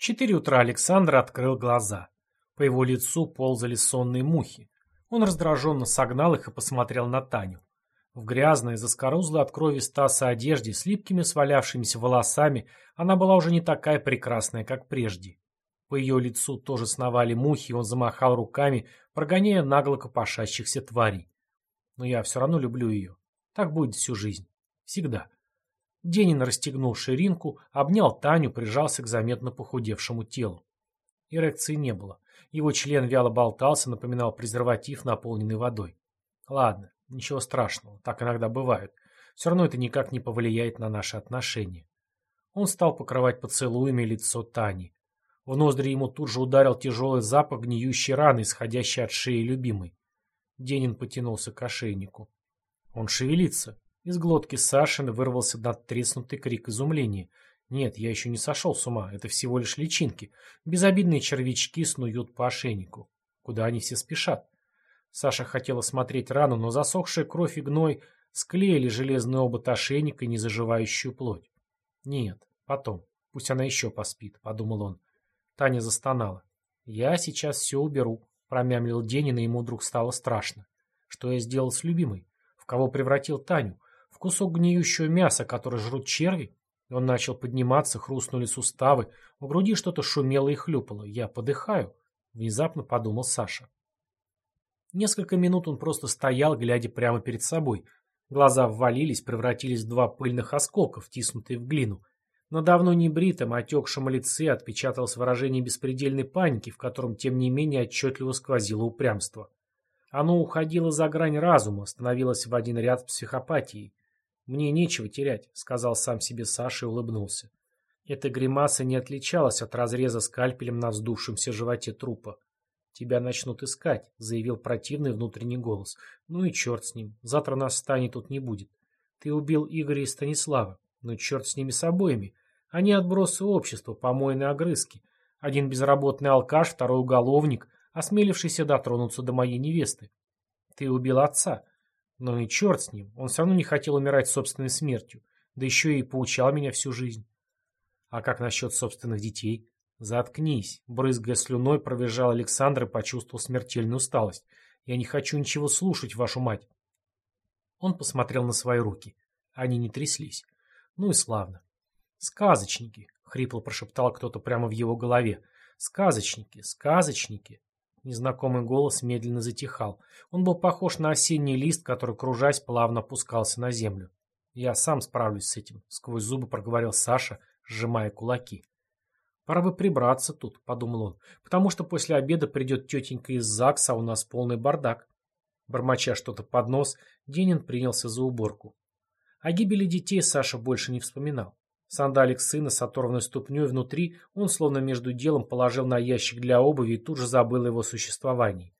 четыре утра Александр открыл глаза. По его лицу ползали сонные мухи. Он раздраженно согнал их и посмотрел на Таню. В грязной, заскорузлой от крови Стаса одежде, с липкими свалявшимися волосами, она была уже не такая прекрасная, как прежде. По ее лицу тоже сновали мухи, и он замахал руками, прогоняя нагло копошащихся тварей. Но я все равно люблю ее. Так будет всю жизнь. Всегда. Денин расстегнул ширинку, обнял Таню, прижался к заметно похудевшему телу. Эрекции не было. Его член вяло болтался, напоминал презерватив, наполненный водой. Ладно, ничего страшного, так иногда бывает. Все равно это никак не повлияет на наши отношения. Он стал покрывать поцелуями лицо Тани. В ноздри ему тут же ударил тяжелый запах гниющей раны, исходящей от шеи любимой. Денин потянулся к ошейнику. Он шевелится. Из глотки Сашины вырвался надтреснутый крик изумления. Нет, я еще не сошел с ума, это всего лишь личинки. Безобидные червячки снуют по ошейнику. Куда они все спешат? Саша хотела смотреть рану, но засохшая кровь и гной склеили железный обод ошейника и незаживающую плоть. Нет, потом. Пусть она еще поспит, подумал он. Таня застонала. «Я сейчас все уберу», — промямлил Денин, и ему вдруг стало страшно. Что я сделал с любимой? В кого превратил Таню? Кусок гниющего мяса, который жрут черви? Он начал подниматься, хрустнули суставы, в груди что-то шумело и хлюпало. «Я подыхаю», — внезапно подумал Саша. Несколько минут он просто стоял, глядя прямо перед собой. Глаза ввалились, превратились в два пыльных осколка, втиснутые в глину. На давно не бритом, отекшем лице отпечаталось выражение беспредельной паники, в котором, тем не менее, отчетливо сквозило упрямство. Оно уходило за грань разума, становилось в один ряд с психопатией. «Мне нечего терять», — сказал сам себе Саша и улыбнулся. Эта гримаса не отличалась от разреза скальпелем на вздувшемся животе трупа. «Тебя начнут искать», — заявил противный внутренний голос. «Ну и черт с ним. Завтра нас с Таней тут не будет. Ты убил Игоря и Станислава. Ну черт с ними с обоими. Они отбросы общества, помойные огрызки. Один безработный алкаш, второй уголовник, осмелившийся дотронуться до моей невесты. Ты убил отца. Но и черт с ним, он все равно не хотел умирать собственной смертью, да еще и поучал меня всю жизнь. А как насчет собственных детей? Заткнись, брызгая слюной, провизжал Александр и почувствовал смертельную усталость. Я не хочу ничего слушать, вашу мать. Он посмотрел на свои руки. Они не тряслись. Ну и славно. «Сказочники!» — хрипло прошептал кто-то прямо в его голове. «Сказочники! Сказочники!» Незнакомый голос медленно затихал. Он был похож на осенний лист, который, кружась, плавно опускался на землю. «Я сам справлюсь с этим», — сквозь зубы проговорил Саша, сжимая кулаки. «Пора бы прибраться тут», — подумал он, «потому что после обеда придет тетенька из ЗАГСа, а у нас полный бардак». Бормоча что-то под нос, Денин принялся за уборку. О гибели детей Саша больше не вспоминал. Сандалик сына с оторванной ступней внутри он словно между делом положил на ящик для обуви и тут же забыл его существовании.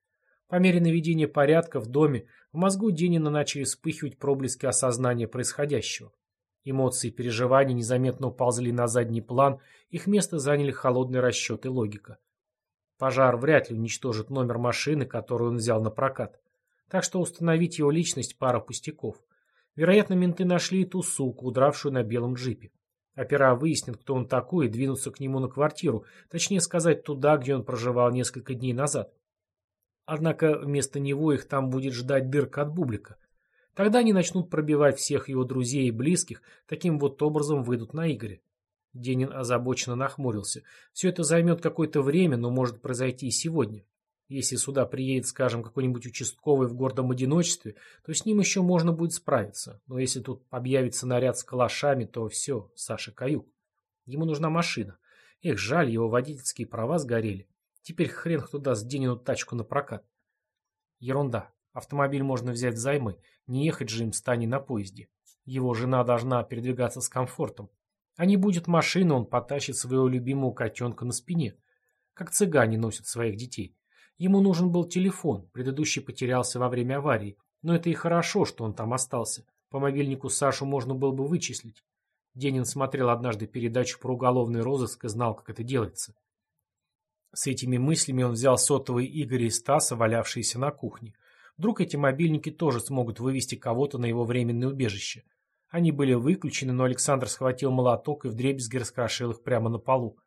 По мере наведения порядка в доме в мозгу Денина начали вспыхивать проблески осознания происходящего. Эмоции и переживания незаметно уползли на задний план, их место заняли холодный расчет и логика. Пожар вряд ли уничтожит номер машины, которую он взял на прокат. Так что установить его личность пара пустяков. Вероятно, менты нашли и ту суку, удравшую на белом джипе. Опера выяснят, кто он такой, и двинутся к нему на квартиру, точнее сказать, туда, где он проживал несколько дней назад. Однако вместо него их там будет ждать дырка от бублика. Тогда они начнут пробивать всех его друзей и близких, таким вот образом выйдут на Игоря. Денин озабоченно нахмурился. Все это займет какое-то время, но может произойти и сегодня. Если сюда приедет, скажем, какой-нибудь участковый в гордом одиночестве, то с ним еще можно будет справиться. Но если тут объявится наряд с калашами, то все, Саша каюк. Ему нужна машина. Эх, жаль, его водительские права сгорели. Теперь хрен кто даст Денину тачку на прокат. Ерунда. Автомобиль можно взять взаймы. Не ехать же им стани на поезде. Его жена должна передвигаться с комфортом. А не будет машины, он потащит своего любимого котенка на спине. Как цыгане носят своих детей. Ему нужен был телефон, предыдущий потерялся во время аварии. Но это и хорошо, что он там остался. По мобильнику Сашу можно было бы вычислить. Денин смотрел однажды передачу про уголовный розыск и знал, как это делается. С этими мыслями он взял сотовые Игоря и Стаса, валявшиеся на кухне. Вдруг эти мобильники тоже смогут вывести кого-то на его временное убежище. Они были выключены, но Александр схватил молоток и вдребезги раскрошил их прямо на полу.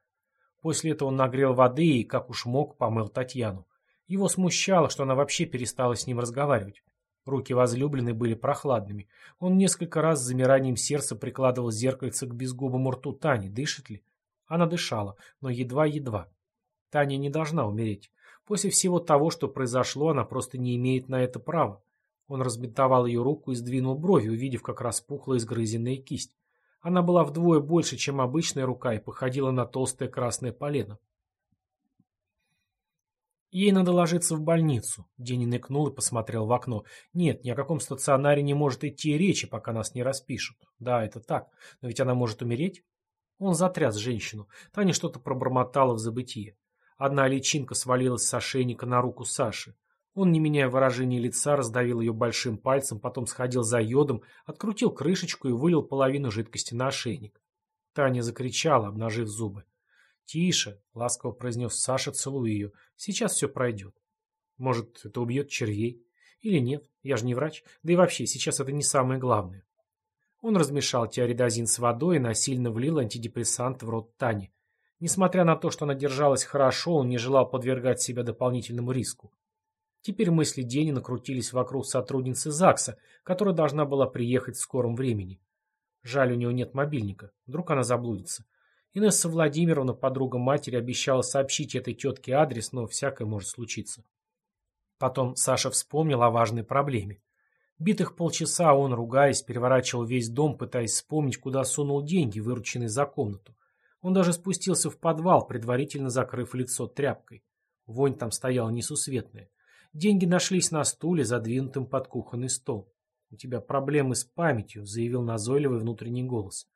После этого он нагрел воды и, как уж мог, помыл Татьяну. Его смущало, что она вообще перестала с ним разговаривать. Руки возлюбленной были прохладными. Он несколько раз с замиранием сердца прикладывал зеркальце к безгубому рту Тани. Дышит ли? Она дышала, но едва-едва. Таня не должна умереть. После всего того, что произошло, она просто не имеет на это права. Он разбинтовал ее руку и сдвинул брови, увидев, как распухла изгрызенная кисть. Она была вдвое больше, чем обычная рука, и походила на толстое красное полено. Ей надо ложиться в больницу. Денин икнул и посмотрел в окно. Нет, ни о каком стационаре не может идти речи, пока нас не распишут. Да, это так. Но ведь она может умереть. Он затряс женщину. Таня что-то пробормотала в забытие. Одна личинка свалилась с ошейника на руку Саши. Он, не меняя выражения лица, раздавил ее большим пальцем, потом сходил за йодом, открутил крышечку и вылил половину жидкости на ошейник. Таня закричала, обнажив зубы. «Тише», — ласково произнес Саша, целуя ее. «Сейчас все пройдет». «Может, это убьет червей?» «Или нет? Я же не врач. Да и вообще, сейчас это не самое главное». Он размешал тиаридозин с водой и насильно влил антидепрессант в рот Тани. Несмотря на то, что она держалась хорошо, он не желал подвергать себя дополнительному риску. Теперь мысли Дени накрутились вокруг сотрудницы ЗАГСа, которая должна была приехать в скором времени. Жаль, у него нет мобильника. Вдруг она заблудится. Инесса Владимировна, подруга матери, обещала сообщить этой тетке адрес, но всякое может случиться. Потом Саша вспомнил о важной проблеме. Битых полчаса он, ругаясь, переворачивал весь дом, пытаясь вспомнить, куда сунул деньги, вырученные за комнату. Он даже спустился в подвал, предварительно закрыв лицо тряпкой. Вонь там стояла несусветная. Деньги нашлись на стуле, задвинутым под кухонный стол. «У тебя проблемы с памятью», — заявил назойливый внутренний голос.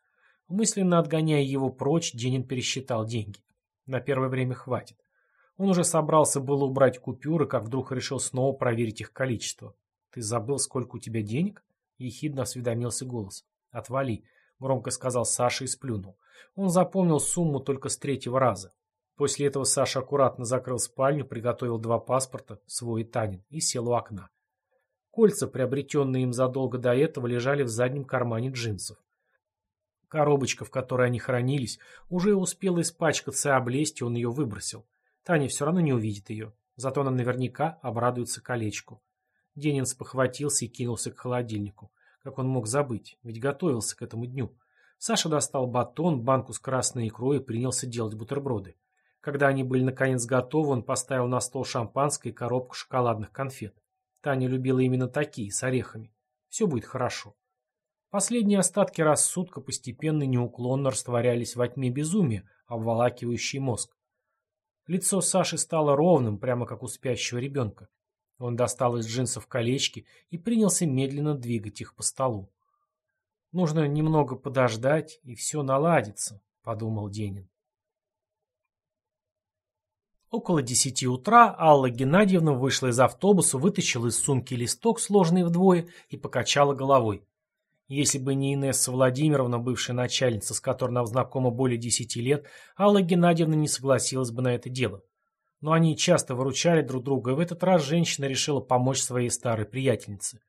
Мысленно отгоняя его прочь, Денин пересчитал деньги. На первое время хватит. Он уже собрался было убрать купюры, как вдруг решил снова проверить их количество. «Ты забыл, сколько у тебя денег?» — ехидно осведомился голос. «Отвали», — громко сказал Саша и сплюнул. Он запомнил сумму только с третьего раза. После этого Саша аккуратно закрыл спальню, приготовил два паспорта, свой и Танин, и сел у окна. Кольца, приобретенные им задолго до этого, лежали в заднем кармане джинсов. Коробочка, в которой они хранились, уже успела испачкаться и облезть, и он ее выбросил. Таня все равно не увидит ее, зато она наверняка обрадуется колечку. Денин спохватился и кинулся к холодильнику. Как он мог забыть, ведь готовился к этому дню. Саша достал батон, банку с красной икрой и принялся делать бутерброды. Когда они были наконец готовы, он поставил на стол шампанское и коробку шоколадных конфет. Таня любила именно такие, с орехами. Все будет хорошо. Последние остатки рассудка постепенно неуклонно растворялись во тьме безумия, обволакивающей мозг. Лицо Саши стало ровным, прямо как у спящего ребенка. Он достал из джинсов колечки и принялся медленно двигать их по столу. «Нужно немного подождать, и все наладится», — подумал Денин. Около десяти утра Алла Геннадьевна вышла из автобуса, вытащила из сумки листок, сложенный вдвое, и покачала головой. Если бы не Инесса Владимировна, бывшая начальница, с которой она знакома более десяти лет, Алла Геннадьевна не согласилась бы на это дело. Но они часто выручали друг друга, и в этот раз женщина решила помочь своей старой приятельнице.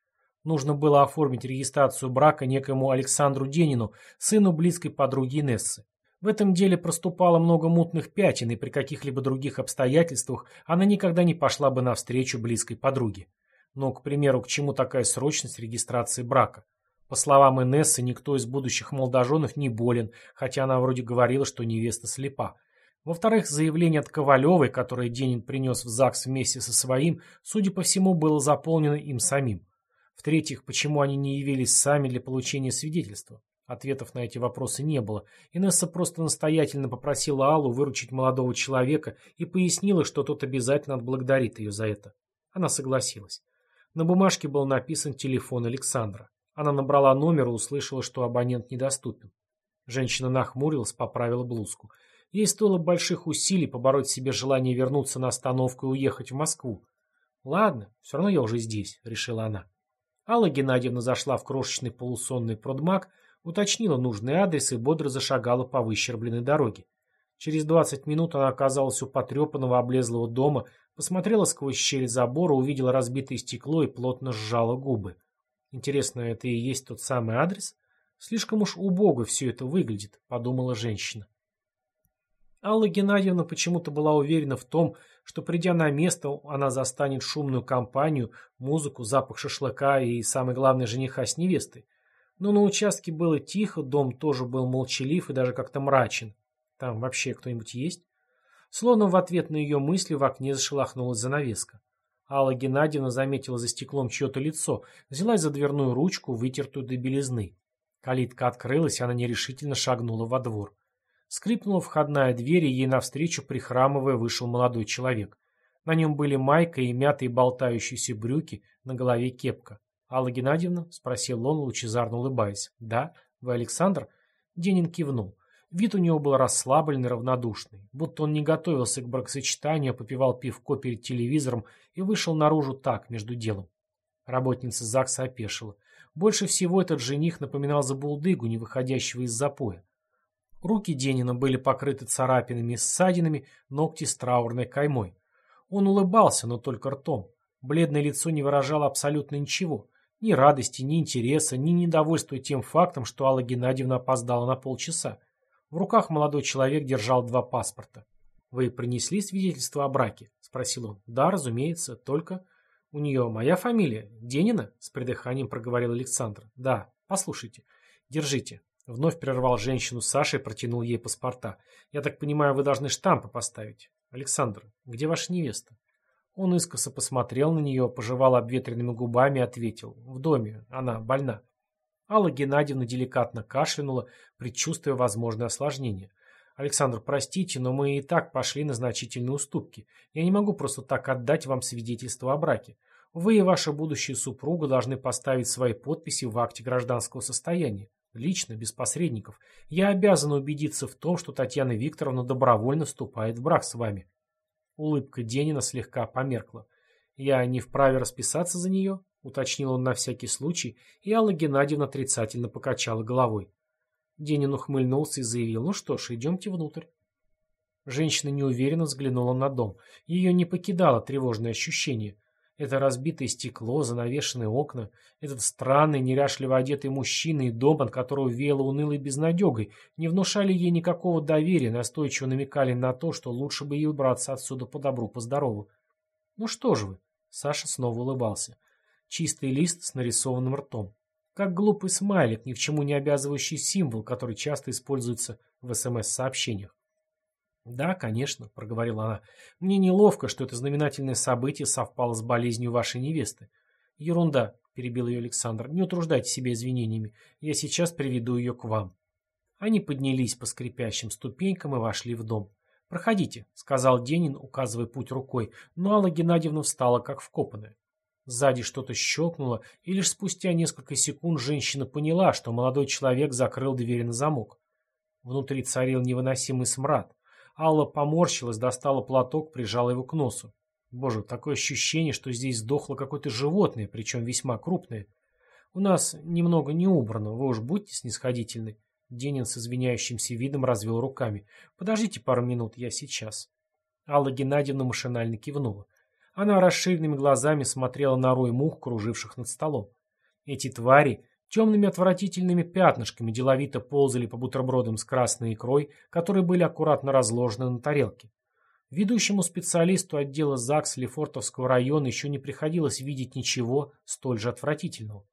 Нужно было оформить регистрацию брака некоему Александру Денину, сыну близкой подруги Инессы. В этом деле проступало много мутных пятен, и при каких-либо других обстоятельствах она никогда не пошла бы навстречу близкой подруге. Но, к примеру, к чему такая срочность регистрации брака? По словам Инессы, никто из будущих молодоженов не болен, хотя она вроде говорила, что невеста слепа. Во-вторых, заявление от Ковалевой, которое Денин принес в ЗАГС вместе со своим, судя по всему, было заполнено им самим. В-третьих, почему они не явились сами для получения свидетельства? Ответов на эти вопросы не было. Инесса просто настоятельно попросила Аллу выручить молодого человека и пояснила, что тот обязательно отблагодарит ее за это. Она согласилась. На бумажке был написан телефон Александра. Она набрала номер и услышала, что абонент недоступен. Женщина нахмурилась, поправила блузку. Ей стоило больших усилий побороть себе желание вернуться на остановку и уехать в Москву. «Ладно, все равно я уже здесь», — решила она. Алла Геннадьевна зашла в крошечный полусонный продмаг, уточнила нужный адрес и бодро зашагала по выщербленной дороге. Через двадцать минут она оказалась у потрепанного облезлого дома, посмотрела сквозь щель забора, увидела разбитое стекло и плотно сжала губы. Интересно, это и есть тот самый адрес? Слишком уж убого все это выглядит, подумала женщина. Алла Геннадьевна почему-то была уверена в том, что, придя на место, она застанет шумную компанию, музыку, запах шашлыка и, самое главное, жениха с невестой. Но на участке было тихо, дом тоже был молчалив и даже как-то мрачен. Там вообще кто-нибудь есть? Словно в ответ на ее мысли в окне зашелохнулась занавеска. Алла Геннадьевна заметила за стеклом чье-то лицо, взялась за дверную ручку, вытертую до белизны. Калитка открылась, она нерешительно шагнула во двор. Скрипнула входная дверь, и ей навстречу, прихрамывая, вышел молодой человек. На нем были майка и мятые болтающиеся брюки, на голове кепка. «Алла Геннадьевна?» — спросил он, лучезарно улыбаясь. «Да? Вы Александр?» Денин кивнул. Вид у него был расслабленный, равнодушный, будто он не готовился к бракосочетанию, а попивал пивко перед телевизором и вышел наружу так, между делом. Работница ЗАГСа опешила. Больше всего этот жених напоминал забулдыгу, не выходящего из запоя. Руки Денина были покрыты царапинами и ссадинами, ногти с траурной каймой. Он улыбался, но только ртом. Бледное лицо не выражало абсолютно ничего. Ни радости, ни интереса, ни недовольства тем фактом, что Алла Геннадьевна опоздала на полчаса. В руках молодой человек держал два паспорта. «Вы принесли свидетельство о браке?» — спросил он. «Да, разумеется, только...» «У нее моя фамилия? Денина?» — с придыханием проговорил Александр. «Да, послушайте. Держите. Вновь прервал женщину Саша и протянул ей паспорта. «Я так понимаю, вы должны штампы поставить. Александр, где ваша невеста?» Он искоса посмотрел на нее, пожевал обветренными губами и ответил. «В доме. Она больна». Алла Геннадьевна деликатно кашлянула, предчувствуя возможное осложнение. «Александр, простите, но мы и так пошли на значительные уступки. Я не могу просто так отдать вам свидетельство о браке. Вы и ваша будущая супруга должны поставить свои подписи в акте гражданского состояния. Лично, без посредников. Я обязан убедиться в том, что Татьяна Викторовна добровольно вступает в брак с вами. Улыбка Денина слегка померкла. Я не вправе расписаться за нее? Уточнил он на всякий случай, и Алла Геннадьевна отрицательно покачала головой. Денин ухмыльнулся и заявил, ну что ж, идемте внутрь. Женщина неуверенно взглянула на дом. Ее не покидало тревожное ощущение – это разбитое стекло, занавешенные окна, этот странный, неряшливо одетый мужчина и дом, от которого веяло унылой безнадегой, не внушали ей никакого доверия, настойчиво намекали на то, что лучше бы ей убраться отсюда по добру, по здорову. «Ну что же вы?» — Саша снова улыбался. Чистый лист с нарисованным ртом. Как глупый смайлик, ни к чему не обязывающий символ, который часто используется в СМС-сообщениях. «Да, конечно», — проговорила она. «Мне неловко, что это знаменательное событие совпало с болезнью вашей невесты». «Ерунда», — перебил ее Александр. «Не утруждайте себя извинениями. Я сейчас приведу ее к вам». Они поднялись по скрипящим ступенькам и вошли в дом. «Проходите», — сказал Денин, указывая путь рукой, но Алла Геннадьевна встала как вкопанная. Сзади что-то щелкнуло, и лишь спустя несколько секунд женщина поняла, что молодой человек закрыл дверь на замок. Внутри царил невыносимый смрад. Алла поморщилась, достала платок, прижала его к носу. Боже, такое ощущение, что здесь сдохло какое-то животное, причем весьма крупное. У нас немного не убрано, вы уж будьте снисходительны. Денин с извиняющимся видом развел руками. Подождите пару минут, я сейчас. Алла Геннадьевна машинально кивнула. Она расширенными глазами смотрела на рой мух, круживших над столом. Эти твари Темными отвратительными пятнышками деловито ползали по бутербродам с красной икрой, которые были аккуратно разложены на тарелке. Ведущему специалисту отдела ЗАГС Лефортовского района еще не приходилось видеть ничего столь же отвратительного.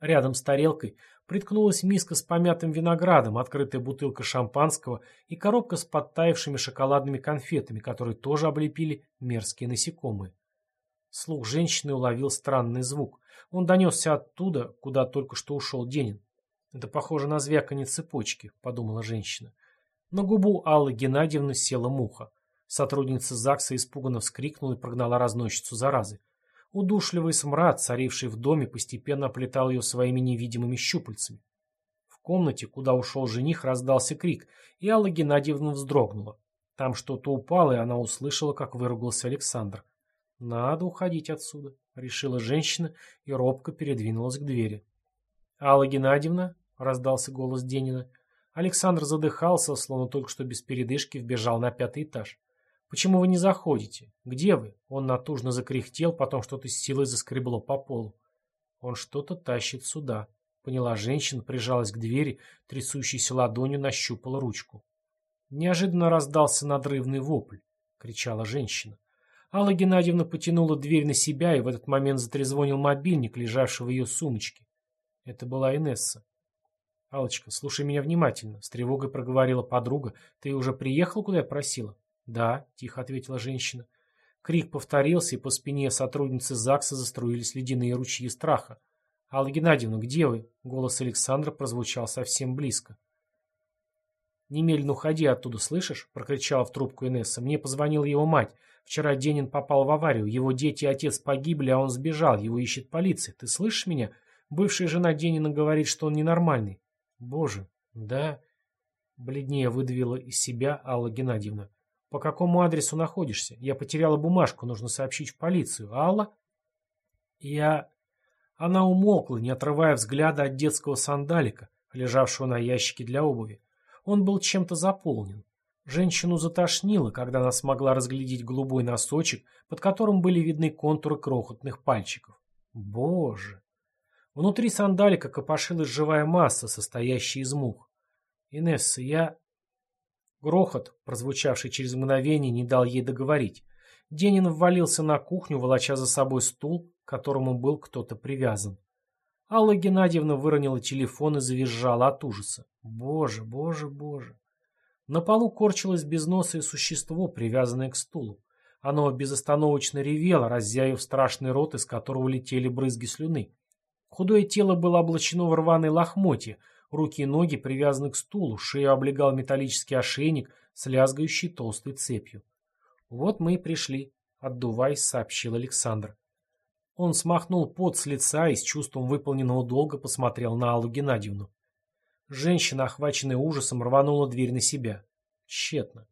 Рядом с тарелкой приткнулась миска с помятым виноградом, открытая бутылка шампанского и коробка с подтаявшими шоколадными конфетами, которые тоже облепили мерзкие насекомые. Слух женщины уловил странный звук. Он донесся оттуда, куда только что ушел Денин. «Это похоже на звяканье цепочки», — подумала женщина. На губу Аллы Геннадьевны села муха. Сотрудница ЗАГСа испуганно вскрикнула и прогнала разносчицу заразы. Удушливый смрад, царивший в доме, постепенно оплетал ее своими невидимыми щупальцами. В комнате, куда ушел жених, раздался крик, и Алла Геннадьевна вздрогнула. Там что-то упало, и она услышала, как выругался Александр. «Надо уходить отсюда», — решила женщина и робко передвинулась к двери. «Алла Геннадьевна?» — раздался голос Денина. Александр задыхался, словно только что без передышки вбежал на пятый этаж. «Почему вы не заходите? Где вы?» Он натужно закряхтел, потом что-то с силой заскребло по полу. «Он что-то тащит сюда», — поняла женщина, прижалась к двери, трясущейся ладонью нащупала ручку. Неожиданно раздался надрывный вопль, кричала женщина. Алла Геннадьевна потянула дверь на себя, и в этот момент затрезвонил мобильник, лежавший в ее сумочке. Это была Инесса. «Аллочка, слушай меня внимательно», — с тревогой проговорила подруга. «Ты уже приехал, куда я просила?» «Да», — тихо ответила женщина. Крик повторился, и по спине сотрудницы ЗАГСа заструились ледяные ручьи страха. «Алла Геннадьевна, где вы?» — голос Александра прозвучал совсем близко. «Немедленно уходи оттуда, слышишь?» — прокричала в трубку Инесса. «Мне позвонила его мать. Вчера Денин попал в аварию. Его дети и отец погибли, а он сбежал. Его ищет полиция. Ты слышишь меня? Бывшая жена Денина говорит, что он ненормальный». «Боже, да...» — бледнее выдавила из себя Алла Геннадьевна. «По какому адресу находишься? Я потеряла бумажку, нужно сообщить в полицию. Алла?» «Я...» Она умолкла, не отрывая взгляда от детского сандалика, лежавшего на ящике для обуви. Он был чем-то заполнен. Женщину затошнило, когда она смогла разглядеть голубой носочек, под которым были видны контуры крохотных пальчиков. Боже! Внутри сандалика копошилась живая масса, состоящая из мух. «Инесса, я...» Грохот, прозвучавший через мгновение, не дал ей договорить. Денин ввалился на кухню, волоча за собой стул, к которому был кто-то привязан. Алла Геннадьевна выронила телефон и завизжала от ужаса. Боже, боже, боже. На полу корчилось безносое существо, привязанное к стулу. Оно безостановочно ревело, раззяив страшный рот, из которого летели брызги слюны. Худое тело было облачено в рваные лохмотья, руки и ноги привязаны к стулу, шею облегал металлический ошейник с лязгающей толстой цепью. «Вот мы и пришли», — отдуваясь, сообщил Александр. Он смахнул пот с лица и с чувством выполненного долга посмотрел на Аллу Геннадьевну. Женщина, охваченная ужасом, рванула дверь на себя. Тщетно.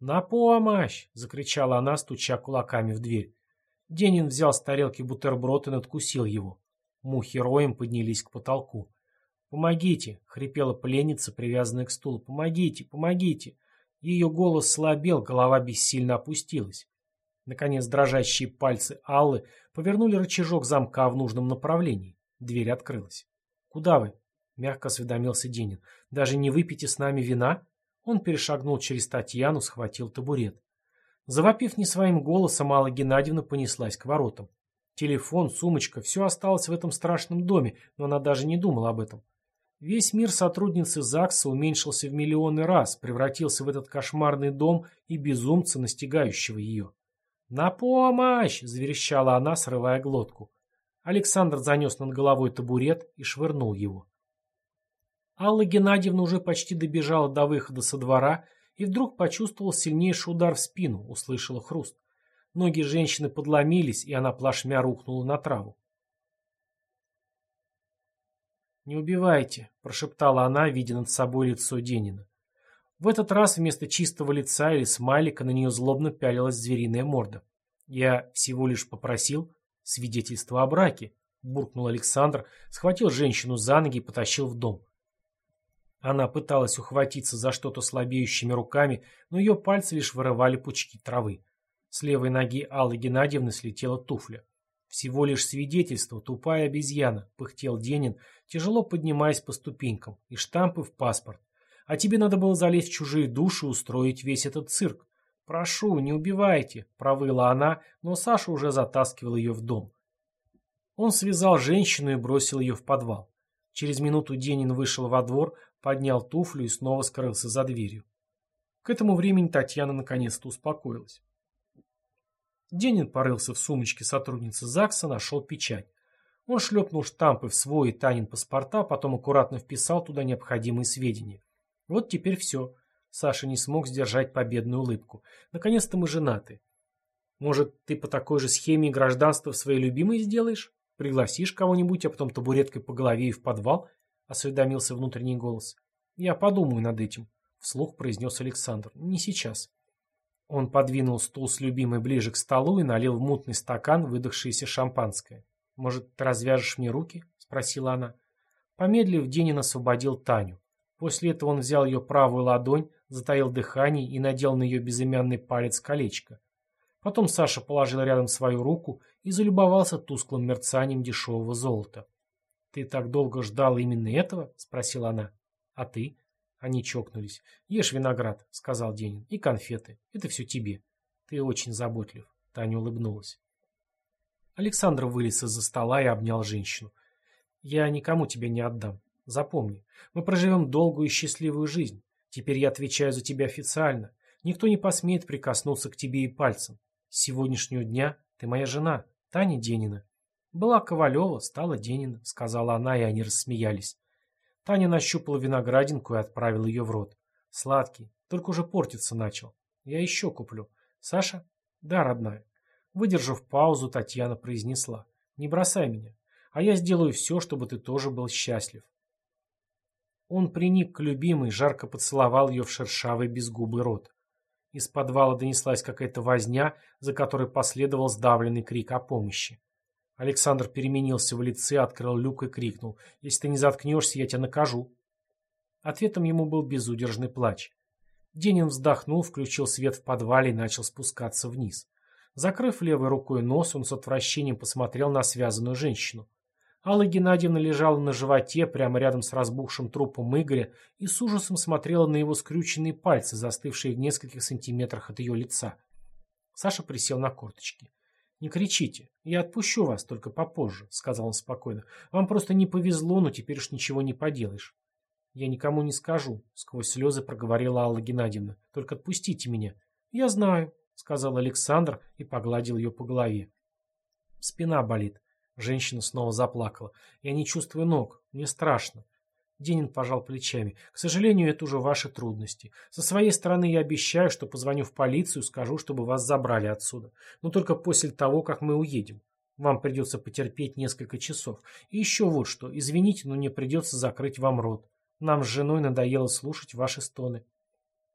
«На помощь!» — закричала она, стуча кулаками в дверь. Денин взял с тарелки бутерброд и надкусил его. Мухи роем поднялись к потолку. «Помогите!» — хрипела пленница, привязанная к стулу. «Помогите! Помогите!» Ее голос слабел, голова бессильно опустилась. Наконец дрожащие пальцы Аллы повернули рычажок замка в нужном направлении. Дверь открылась. «Куда вы?» — мягко осведомился Денин. «Даже не выпейте с нами вина?» Он перешагнул через Татьяну, схватил табурет. Завопив не своим голосом, Алла Геннадьевна понеслась к воротам. Телефон, сумочка — все осталось в этом страшном доме, но она даже не думала об этом. Весь мир сотрудницы ЗАГСа уменьшился в миллионы раз, превратился в этот кошмарный дом и безумца, настигающего ее. «На помощь!» — заверещала она, срывая глотку. Александр занес над головой табурет и швырнул его. Алла Геннадьевна уже почти добежала до выхода со двора и вдруг почувствовала сильнейший удар в спину, услышала хруст. Ноги женщины подломились, и она плашмя рухнула на траву. «Не убивайте», — прошептала она, видя над собой лицо Денина. В этот раз вместо чистого лица или смайлика на нее злобно пялилась звериная морда. «Я всего лишь попросил свидетельство о браке», — буркнул Александр, схватил женщину за ноги и потащил в дом. Она пыталась ухватиться за что-то слабеющими руками, но ее пальцы лишь вырывали пучки травы. С левой ноги Аллы Геннадьевны слетела туфля. «Всего лишь свидетельство, тупая обезьяна», — пыхтел Денин, тяжело поднимаясь по ступенькам, и штампы в паспорт. А тебе надо было залезть в чужие души и устроить весь этот цирк. Прошу, не убивайте, провыла она, но Саша уже затаскивал ее в дом. Он связал женщину и бросил ее в подвал. Через минуту Денин вышел во двор, поднял туфлю и снова скрылся за дверью. К этому времени Татьяна наконец-то успокоилась. Денин порылся в сумочке сотрудницы ЗАГСа, нашел печать. Он шлепнул штампы в свой и Танин паспорта, потом аккуратно вписал туда необходимые сведения. Вот теперь все. Саша не смог сдержать победную улыбку. Наконец-то мы женаты. Может, ты по такой же схеме гражданство своей любимой сделаешь? Пригласишь кого-нибудь, а потом табуреткой по голове и в подвал? Осведомился внутренний голос. Я подумаю над этим, вслух произнес Александр. Не сейчас. Он подвинул стул с любимой ближе к столу и налил в мутный стакан выдохшееся шампанское. «Может, ты развяжешь мне руки?» — спросила она. Помедлив, Денин освободил Таню. После этого он взял ее правую ладонь, затаил дыхание и надел на ее безымянный палец колечко. Потом Саша положил рядом свою руку и залюбовался тусклым мерцанием дешевого золота. «Ты так долго ждал именно этого?» — спросила она. «А ты?» Они чокнулись. «Ешь виноград», — сказал Денин, — «и конфеты. Это все тебе. Ты очень заботлив». Таня улыбнулась. Александр вылез из-за стола и обнял женщину. «Я никому тебя не отдам. Запомни, мы проживем долгую и счастливую жизнь. Теперь я отвечаю за тебя официально. Никто не посмеет прикоснуться к тебе и пальцем. С сегодняшнего дня ты моя жена, Таня Денина». «Была Ковалева, стала Денина», — сказала она, и они рассмеялись. Таня нащупала виноградинку и отправила ее в рот. Сладкий, только уже портиться начал. Я еще куплю. Саша? Да, родная. Выдержав паузу, Татьяна произнесла. Не бросай меня, а я сделаю все, чтобы ты тоже был счастлив. Он приник к любимой, жарко поцеловал ее в шершавый безгубый рот. Из подвала донеслась какая-то возня, за которой последовал сдавленный крик о помощи. Александр переменился в лице, открыл люк и крикнул. «Если ты не заткнешься, я тебя накажу». Ответом ему был безудержный плач. Денин вздохнул, включил свет в подвале и начал спускаться вниз. Закрыв левой рукой нос, он с отвращением посмотрел на связанную женщину. Алла Геннадьевна лежала на животе, прямо рядом с разбухшим трупом Игоря, и с ужасом смотрела на его скрюченные пальцы, застывшие в нескольких сантиметрах от ее лица. Саша присел на корточки. «Не кричите. Я отпущу вас, только попозже», — сказал он спокойно. «Вам просто не повезло, но теперь уж ничего не поделаешь». «Я никому не скажу», — сквозь слезы проговорила Алла Геннадьевна. «Только отпустите меня». «Я знаю», — сказал Александр и погладил ее по голове. «Спина болит». Женщина снова заплакала. «Я не чувствую ног. Мне страшно. Денин пожал плечами. «К сожалению, это уже ваши трудности. Со своей стороны я обещаю, что позвоню в полицию, скажу, чтобы вас забрали отсюда. Но только после того, как мы уедем. Вам придется потерпеть несколько часов. И еще вот что. Извините, но мне придется закрыть вам рот. Нам с женой надоело слушать ваши стоны».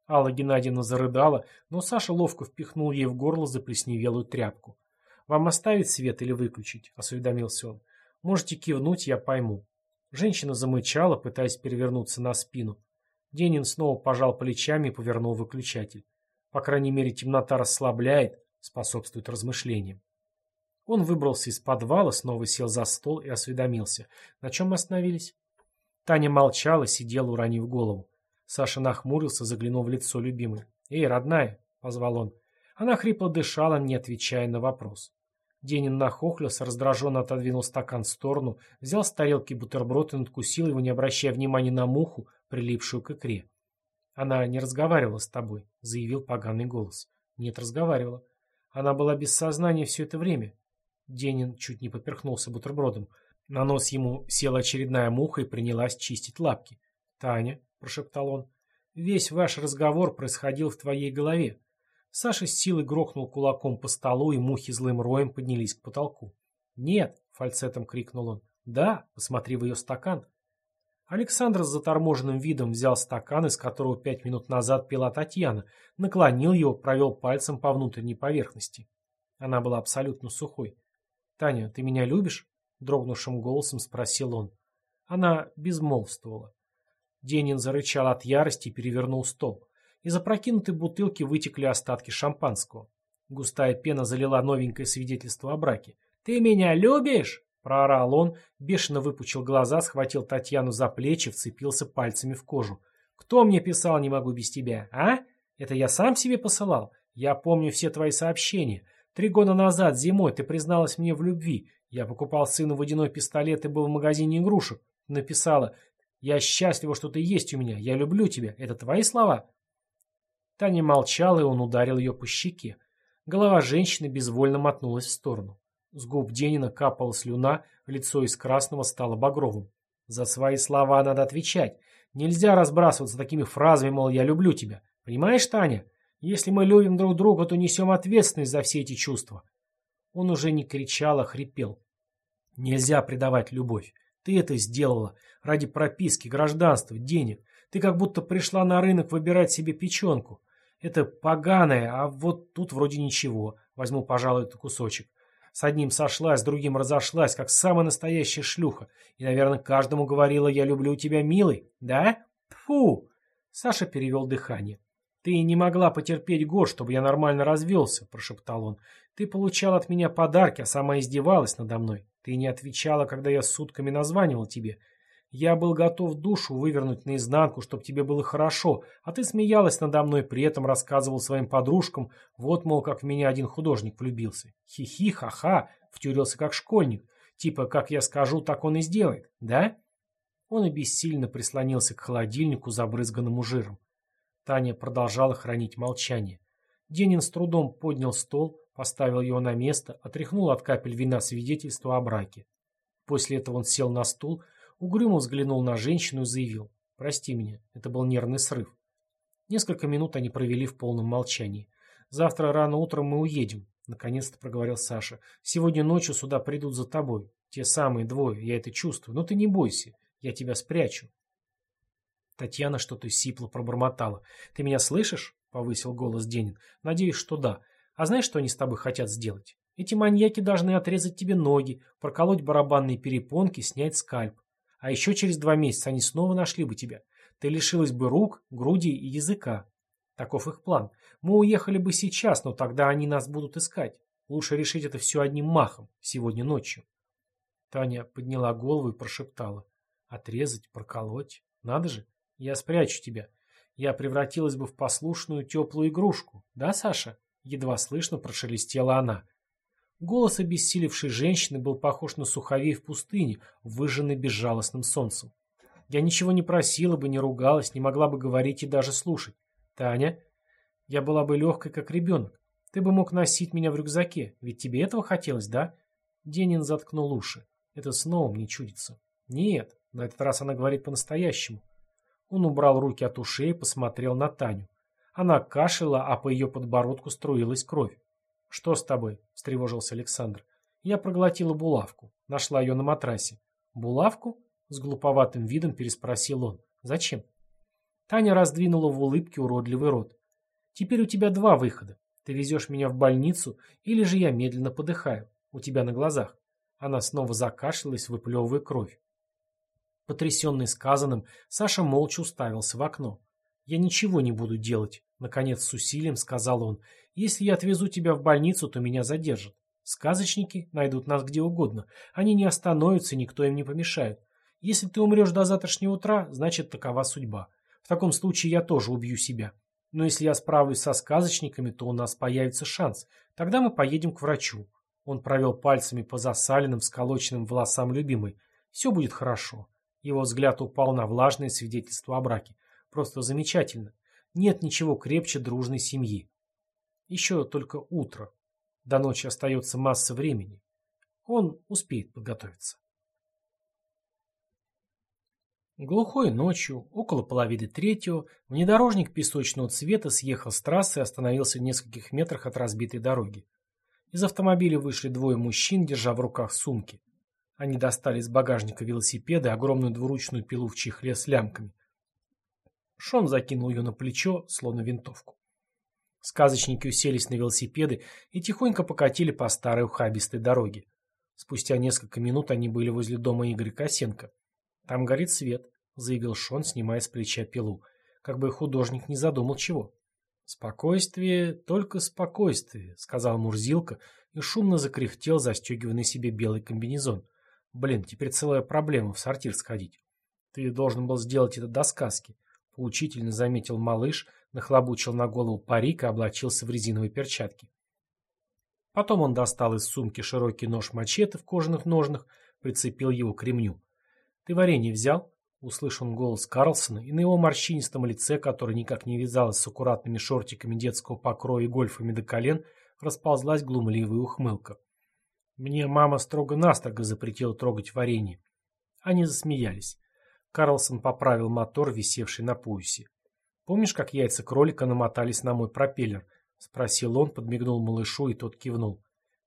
Алла Геннадьевна зарыдала, но Саша ловко впихнул ей в горло заплесневелую тряпку. «Вам оставить свет или выключить?» — осведомился он. «Можете кивнуть, я пойму». Женщина замычала, пытаясь перевернуться на спину. Денин снова пожал плечами и повернул выключатель. По крайней мере, темнота расслабляет, способствует размышлениям. Он выбрался из подвала, снова сел за стол и осведомился. На чем мы остановились? Таня молчала, сидела, уронив голову. Саша нахмурился, заглянул в лицо любимой. «Эй, родная!» — позвал он. Она хрипло дышала, не отвечая на вопрос. Денин нахохлился, раздраженно отодвинул стакан в сторону, взял с тарелки бутерброд и надкусил его, не обращая внимания на муху, прилипшую к икре. «Она не разговаривала с тобой», — заявил поганый голос. «Нет, разговаривала. Она была без сознания все это время». Денин чуть не поперхнулся бутербродом. На нос ему села очередная муха и принялась чистить лапки. «Таня», — прошептал он, — «весь ваш разговор происходил в твоей голове. Саша с силой грохнул кулаком по столу, и мухи злым роем поднялись к потолку. «Нет!» — фальцетом крикнул он. «Да! Посмотри в ее стакан!» Александр с заторможенным видом взял стакан, из которого пять минут назад пила Татьяна, наклонил его, провел пальцем по внутренней поверхности. Она была абсолютно сухой. «Таня, ты меня любишь?» — дрогнувшим голосом спросил он. Она безмолвствовала. Денин зарычал от ярости и перевернул стол. Из опрокинутой бутылки вытекли остатки шампанского. Густая пена залила новенькое свидетельство о браке. «Ты меня любишь?» — проорал он, бешено выпучил глаза, схватил Татьяну за плечи, вцепился пальцами в кожу. «Кто мне писал «не могу без тебя», а? Это я сам себе посылал? Я помню все твои сообщения. Три года назад, зимой, ты призналась мне в любви. Я покупал сыну водяной пистолет и был в магазине игрушек. Написала «Я счастлива, что ты есть у меня. Я люблю тебя». Это твои слова?» Таня молчала, и он ударил ее по щеке. Голова женщины безвольно мотнулась в сторону. С губ Денина капала слюна, лицо из красного стало багровым. За свои слова надо отвечать. Нельзя разбрасываться такими фразами, мол, я люблю тебя. Понимаешь, Таня? Если мы любим друг друга, то несем ответственность за все эти чувства. Он уже не кричал, а хрипел. Нельзя предавать любовь. Ты это сделала. Ради прописки, гражданства, денег. Ты как будто пришла на рынок выбирать себе печенку. Это поганое, а вот тут вроде ничего. Возьму, пожалуй, этот кусочек. С одним сошлась, с другим разошлась, как самая настоящая шлюха. И, наверное, каждому говорила «я люблю тебя, милый». Да? Фу! Саша перевел дыхание. «Ты не могла потерпеть год, чтобы я нормально развелся», — прошептал он. «Ты получал от меня подарки, а сама издевалась надо мной. Ты не отвечала, когда я сутками названивал тебе. Я был готов душу вывернуть наизнанку, чтобы тебе было хорошо, а ты смеялась надо мной, при этом рассказывал своим подружкам, вот, мол, как в меня один художник влюбился. Хи-хи, ха-ха, втюрился как школьник. Типа, как я скажу, так он и сделает, да? Он и бессильно прислонился к холодильнику, забрызганному жиром. Таня продолжала хранить молчание. Денин с трудом поднял стол, поставил его на место, отряхнул от капель вина свидетельство о браке. После этого он сел на стул, угрюмо взглянул на женщину и заявил. «Прости меня, это был нервный срыв». Несколько минут они провели в полном молчании. «Завтра рано утром мы уедем», — наконец-то проговорил Саша. «Сегодня ночью сюда придут за тобой. Те самые двое, я это чувствую. Но ты не бойся, я тебя спрячу». Татьяна что-то сипло пробормотала. «Ты меня слышишь?» — повысил голос Денин. «Надеюсь, что да. А знаешь, что они с тобой хотят сделать? Эти маньяки должны отрезать тебе ноги, проколоть барабанные перепонки, снять скальп. А еще через два месяца они снова нашли бы тебя. Ты лишилась бы рук, груди и языка. Таков их план. Мы уехали бы сейчас, но тогда они нас будут искать. Лучше решить это все одним махом, сегодня ночью. Таня подняла голову и прошептала. Отрезать, проколоть. Надо же, я спрячу тебя. Я превратилась бы в послушную теплую игрушку. Да, Саша? Едва слышно прошелестела она. Голос обессилевшей женщины был похож на суховей в пустыне, выжженный безжалостным солнцем. Я ничего не просила бы, не ругалась, не могла бы говорить и даже слушать. Таня, я была бы легкой, как ребенок. Ты бы мог носить меня в рюкзаке, ведь тебе этого хотелось, да? Денин заткнул уши. Это снова мне чудится. Нет, на этот раз она говорит по-настоящему. Он убрал руки от ушей и посмотрел на Таню. Она кашляла, а по ее подбородку струилась кровь. «Что с тобой?» – встревожился Александр. «Я проглотила булавку. Нашла ее на матрасе». «Булавку?» – с глуповатым видом переспросил он. «Зачем?» Таня раздвинула в улыбке уродливый рот. «Теперь у тебя два выхода. Ты везешь меня в больницу, или же я медленно подыхаю. У тебя на глазах». Она снова закашлялась, выплевывая кровь. Потрясенный сказанным, Саша молча уставился в окно. «Я ничего не буду делать», — наконец с усилием сказал он. «Если я отвезу тебя в больницу, то меня задержат. Сказочники найдут нас где угодно. Они не остановятся, никто им не помешает. Если ты умрешь до завтрашнего утра, значит, такова судьба. В таком случае я тоже убью себя. Но если я справлюсь со сказочниками, то у нас появится шанс. Тогда мы поедем к врачу». Он провел пальцами по засаленным, сколоченным волосам любимой. «Все будет хорошо». Его взгляд упал на влажное свидетельство о браке. Просто замечательно. Нет ничего крепче дружной семьи. Еще только утро. До ночи остается масса времени. Он успеет подготовиться. Глухой ночью, около половины третьего, внедорожник песочного цвета съехал с трассы и остановился в нескольких метрах от разбитой дороги. Из автомобиля вышли двое мужчин, держа в руках сумки. Они достали из багажника велосипеда огромную двуручную пилу в чехле с лямками. Шон закинул ее на плечо, словно винтовку. Сказочники уселись на велосипеды и тихонько покатили по старой ухабистой дороге. Спустя несколько минут они были возле дома Игоря Косенко. «Там горит свет», — заявил Шон, снимая с плеча пилу. Как бы художник не задумал чего. «Спокойствие, только спокойствие», — сказал Мурзилка и шумно закряхтел, застегивая на себе белый комбинезон. «Блин, теперь целая проблема в сортир сходить. Ты должен был сделать это до сказки. Поучительно заметил малыш, нахлобучил на голову парик и облачился в резиновые перчатки. Потом он достал из сумки широкий нож-мачете в кожаных ножнах, прицепил его к ремню. «Ты варенье взял?» — услышал голос Карлсона, и на его морщинистом лице, которое никак не вязалось с аккуратными шортиками детского покроя и гольфами до колен, расползлась глумливая ухмылка. «Мне мама строго-настрого запретила трогать варенье». Они засмеялись. Карлсон поправил мотор, висевший на поясе. «Помнишь, как яйца кролика намотались на мой пропеллер?» — спросил он, подмигнул малышу, и тот кивнул.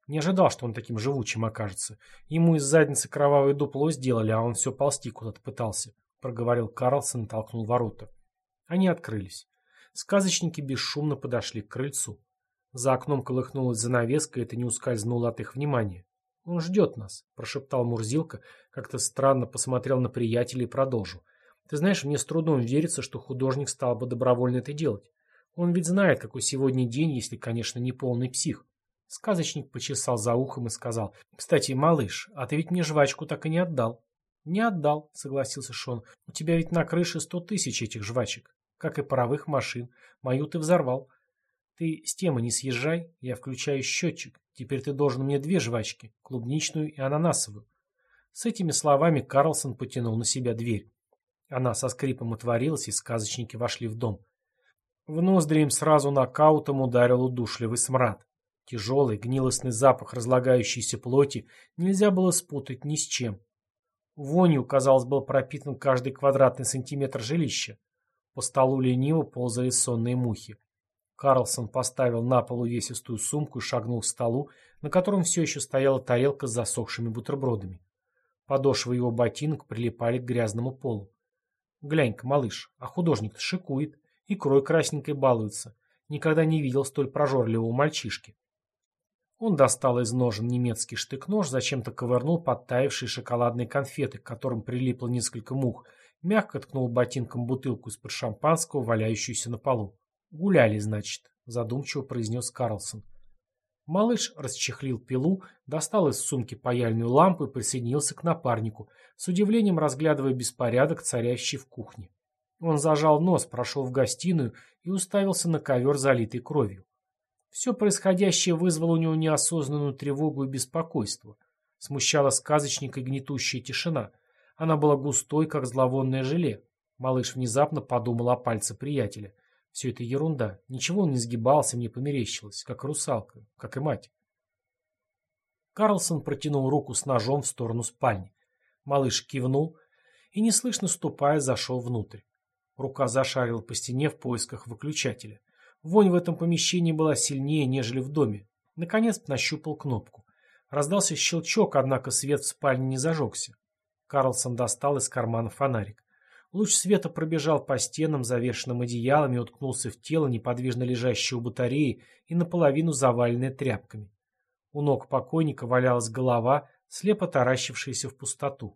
Не ожидал, что он таким живучим окажется. Ему из задницы кровавое дупло сделали, а он все ползти куда-то пытался, — проговорил Карлсон и толкнул ворота. Они открылись. Сказочники бесшумно подошли к крыльцу. За окном колыхнулась занавеска, и это не ускользнуло от их внимания. «Он ждет нас», — прошептал Мурзилка, как-то странно посмотрел на приятеля и продолжил. «Ты знаешь, мне с трудом верится, что художник стал бы добровольно это делать. Он ведь знает, какой сегодня день, если, конечно, не полный псих». Сказочник почесал за ухом и сказал, «Кстати, малыш, а ты ведь мне жвачку так и не отдал». Не отдал, согласился Шон. У тебя ведь на крыше сто тысяч этих жвачек, как и паровых машин. Мою ты взорвал. Ты с темы не съезжай, я включаю счетчик. Теперь ты должен мне две жвачки, клубничную и ананасовую. С этими словами Карлсон потянул на себя дверь. Она со скрипом отворилась, и сказочники вошли в дом. В ноздри им сразу нокаутом ударил удушливый смрад. Тяжелый, гнилостный запах разлагающейся плоти нельзя было спутать ни с чем. Вонью, казалось, был пропитан каждый квадратный сантиметр жилища. По столу лениво ползали сонные мухи. Карлсон поставил на пол увесистую сумку и шагнул к столу, на котором все еще стояла тарелка с засохшими бутербродами. Подошвы его ботинок прилипали к грязному полу. Глянь-ка, малыш, а художник-то шикует, икрой красненькой балуется. Никогда не видел столь прожорливого мальчишки. Он достал из ножен немецкий штык-нож, зачем-то ковырнул подтаявшие шоколадные конфеты, к которым прилипло несколько мух, мягко ткнул ботинком бутылку из-под шампанского, валяющуюся на полу. «Гуляли, значит», — задумчиво произнес Карлсон. Малыш расчехлил пилу, достал из сумки паяльную лампу и присоединился к напарнику, с удивлением разглядывая беспорядок, царящий в кухне. Он зажал нос, прошел в гостиную и уставился на ковер, залитый кровью. Все происходящее вызвало у него неосознанную тревогу и беспокойство. Смущала сказочника и гнетущая тишина. Она была густой, как зловонное желе. Малыш внезапно подумал о пальце приятеля. Все это ерунда. Ничего он не сгибался, мне померещилось, как русалка, как и мать. Карлсон протянул руку с ножом в сторону спальни. Малыш кивнул и, неслышно ступая, зашел внутрь. Рука зашарила по стене в поисках выключателя. Вонь в этом помещении была сильнее, нежели в доме. Наконец нащупал кнопку. Раздался щелчок, однако свет в спальне не зажегся. Карлсон достал из кармана фонарик. Луч света пробежал по стенам, завешенным одеялами, уткнулся в тело, неподвижно лежащее у батареи и наполовину заваленное тряпками. У ног покойника валялась голова, слепо таращившаяся в пустоту.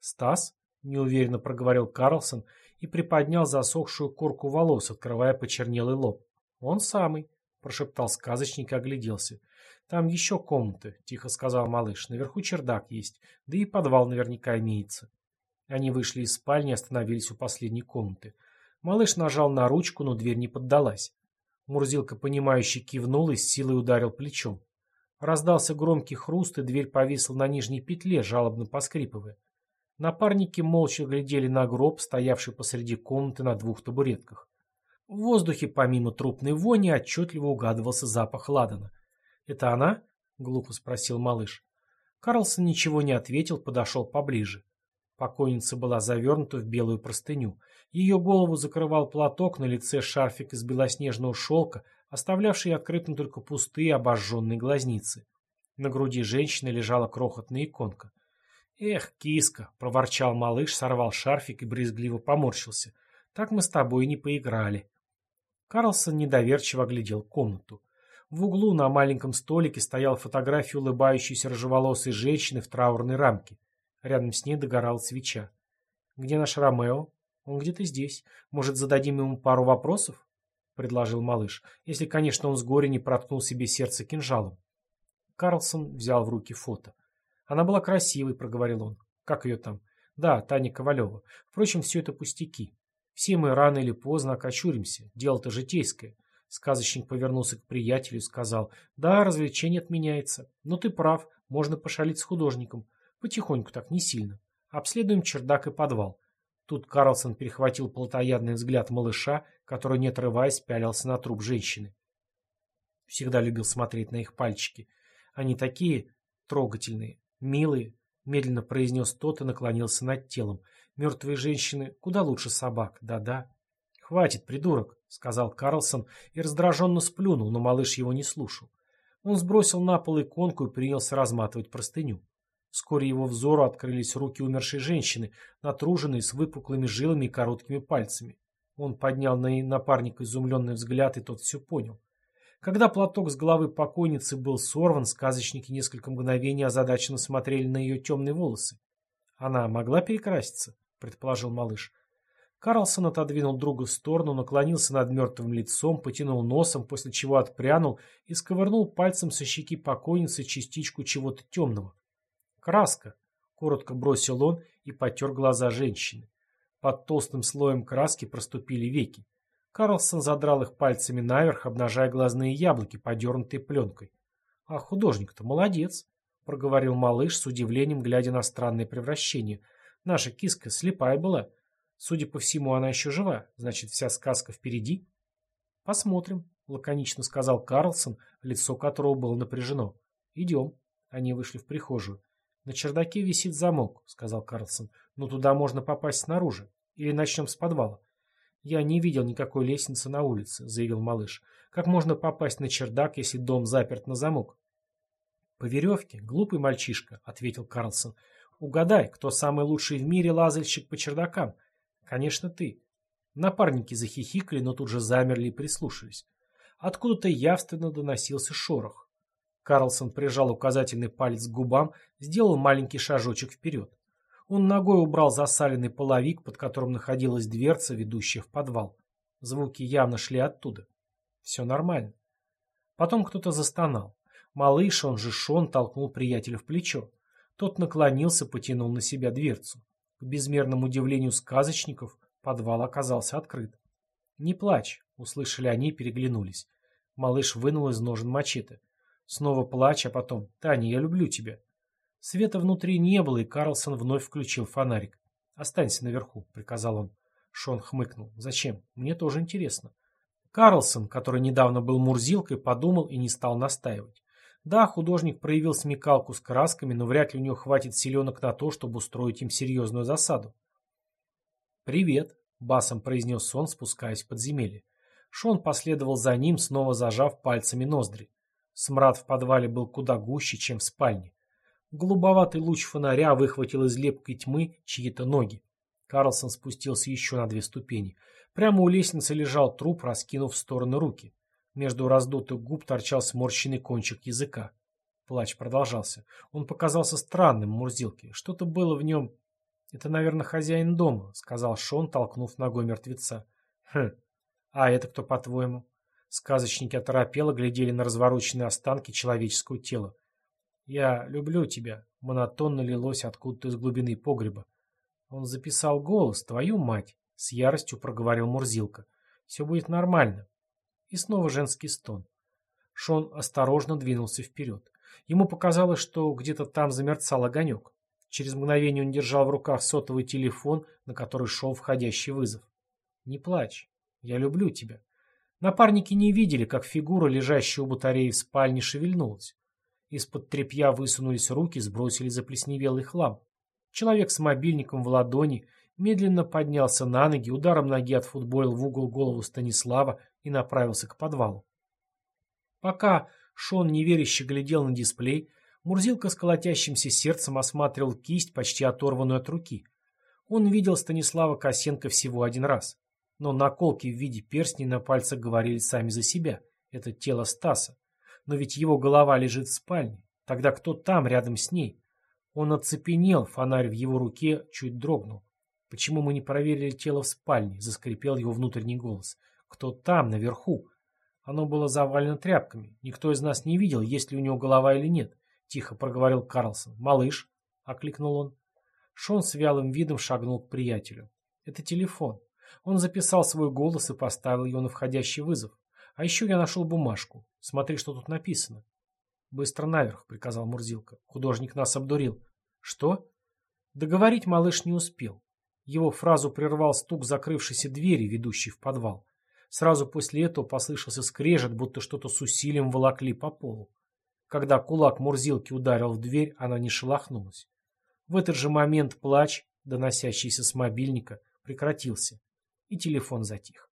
«Стас?» — неуверенно проговорил Карлсон и приподнял засохшую корку волос, открывая почернелый лоб. «Он самый», — прошептал сказочник и огляделся. «Там еще комнаты», — тихо сказал малыш. «Наверху чердак есть, да и подвал наверняка имеется». Они вышли из спальни и остановились у последней комнаты. Малыш нажал на ручку, но дверь не поддалась. Мурзилка, понимающе кивнул и с силой ударил плечом. Раздался громкий хруст, и дверь повисла на нижней петле, жалобно поскрипывая. Напарники молча глядели на гроб, стоявший посреди комнаты на двух табуретках. В воздухе, помимо трупной вони, отчетливо угадывался запах ладана. «Это она?» — глупо спросил малыш. Карлсон ничего не ответил, подошел поближе. Покойница была завернута в белую простыню. Ее голову закрывал платок, на лице шарфик из белоснежного шелка, оставлявший открытым только пустые обожженные глазницы. На груди женщины лежала крохотная иконка. «Эх, киска!» — проворчал малыш, сорвал шарфик и брезгливо поморщился. «Так мы с тобой не поиграли». Карлсон недоверчиво оглядел комнату. В углу на маленьком столике стояла фотография улыбающейся рыжеволосой женщины в траурной рамке. Рядом с ней догорала свеча. «Где наш Ромео? Он где-то здесь. Может, зададим ему пару вопросов?» — предложил малыш. «Если, конечно, он с горя не проткнул себе сердце кинжалом». Карлсон взял в руки фото. Она была красивой, проговорил он. Как ее там? Да, Таня Ковалева. Впрочем, все это пустяки. Все мы рано или поздно окочуримся. Дело-то житейское. Сказочник повернулся к приятелю и сказал, да, развлечение отменяется. Но ты прав, можно пошалить с художником. Потихоньку так, не сильно. Обследуем чердак и подвал. Тут Карлсон перехватил плотоядный взгляд малыша, который, не отрываясь, пялился на труп женщины. Всегда любил смотреть на их пальчики. Они такие трогательные. «Милый», — медленно произнес тот и наклонился над телом. «Мертвые женщины куда лучше собак, да-да». «Хватит, придурок», — сказал Карлсон и раздраженно сплюнул, но малыш его не слушал. Он сбросил на пол иконку и принялся разматывать простыню. Вскоре его взору открылись руки умершей женщины, натруженные с выпуклыми жилами и короткими пальцами. Он поднял на напарника изумленный взгляд, и тот все понял. Когда платок с головы покойницы был сорван, сказочники несколько мгновений озадаченно смотрели на ее темные волосы. «Она могла перекраситься?» — предположил малыш. Карлсон отодвинул друга в сторону, наклонился над мертвым лицом, потянул носом, после чего отпрянул и сковырнул пальцем со щеки покойницы частичку чего-то темного. «Краска!» Коротко бросил он и потер глаза женщины. Под толстым слоем краски проступили веки. Карлсон задрал их пальцами наверх, обнажая глазные яблоки, подернутые пленкой. — А художник-то молодец, — проговорил малыш с удивлением, глядя на странное превращение. — Наша киска слепая была. Судя по всему, она еще жива, значит, вся сказка впереди. — Посмотрим, — лаконично сказал Карлсон, лицо которого было напряжено. — Идем. Они вышли в прихожую. — На чердаке висит замок, — сказал Карлсон. — Но туда можно попасть снаружи. Или начнем с подвала. — Я не видел никакой лестницы на улице, — заявил малыш. — Как можно попасть на чердак, если дом заперт на замок? — По веревке, глупый мальчишка, — ответил Карлсон. — Угадай, кто самый лучший в мире лазальщик по чердакам? — Конечно, ты. Напарники захихикали, но тут же замерли и прислушались. Откуда-то явственно доносился шорох. Карлсон прижал указательный палец к губам, сделал маленький шажочек вперед. Он ногой убрал засаленный половик, под которым находилась дверца, ведущая в подвал. Звуки явно шли оттуда. Все нормально. Потом кто-то застонал. Малыш, он же Шон, толкнул приятеля в плечо. Тот наклонился, потянул на себя дверцу. К безмерному удивлению сказочников подвал оказался открыт. «Не плачь», — услышали они и переглянулись. Малыш вынул из ножен мачете. Снова плач, а потом «Таня, я люблю тебя». Света внутри не было, и Карлсон вновь включил фонарик. «Останься наверху», — приказал он. Шон хмыкнул. «Зачем? Мне тоже интересно». Карлсон, который недавно был мурзилкой, подумал и не стал настаивать. Да, художник проявил смекалку с красками, но вряд ли у него хватит силенок на то, чтобы устроить им серьезную засаду. «Привет», — басом произнес он, спускаясь в подземелье. Шон последовал за ним, снова зажав пальцами ноздри. Смрад в подвале был куда гуще, чем в спальне. Голубоватый луч фонаря выхватил из лепкой тьмы чьи-то ноги. Карлсон спустился еще на две ступени. Прямо у лестницы лежал труп, раскинув в стороны руки. Между раздутых губ торчал сморщенный кончик языка. Плач продолжался. Он показался странным Мурзилке. Что-то было в нем... «Это, наверное, хозяин дома», — сказал Шон, толкнув ногой мертвеца. «Хм. А это кто, по-твоему?» Сказочники оторопело глядели на развороченные останки человеческого тела. «Я люблю тебя», — монотонно лилось откуда-то из глубины погреба. Он записал голос, твою мать, — с яростью проговорил Мурзилка. «Все будет нормально». И снова женский стон. Шон осторожно двинулся вперед. Ему показалось, что где-то там замерцал огонек. Через мгновение он держал в руках сотовый телефон, на который шел входящий вызов. «Не плачь. Я люблю тебя». Напарники не видели, как фигура, лежащая у батареи в спальне, шевельнулась. Из-под тряпья высунулись руки, сбросили заплесневелый хлам. Человек с мобильником в ладони медленно поднялся на ноги, ударом ноги отфутболил в угол голову Станислава и направился к подвалу. Пока Шон неверяще глядел на дисплей, Мурзилка с колотящимся сердцем осматривал кисть, почти оторванную от руки. Он видел Станислава Косенко всего один раз. Но наколки в виде перстней на пальцах говорили сами за себя. Это тело Стаса. Но ведь его голова лежит в спальне. Тогда кто там, рядом с ней? Он оцепенел, фонарь в его руке чуть дрогнул. «Почему мы не проверили тело в спальне?» — заскрипел его внутренний голос. «Кто там, наверху?» Оно было завалено тряпками. Никто из нас не видел, есть ли у него голова или нет. Тихо проговорил Карлсон. «Малыш!» — окликнул он. Шон с вялым видом шагнул к приятелю. «Это телефон». Он записал свой голос и поставил его на входящий вызов. А еще я нашел бумажку. Смотри, что тут написано. Быстро наверх, приказал Мурзилка. Художник нас обдурил. Что? Договорить малыш не успел. Его фразу прервал стук закрывшейся двери, ведущей в подвал. Сразу после этого послышался скрежет, будто что-то с усилием волокли по полу. Когда кулак Мурзилки ударил в дверь, она не шелохнулась. В этот же момент плач, доносящийся с мобильника, прекратился, и телефон затих.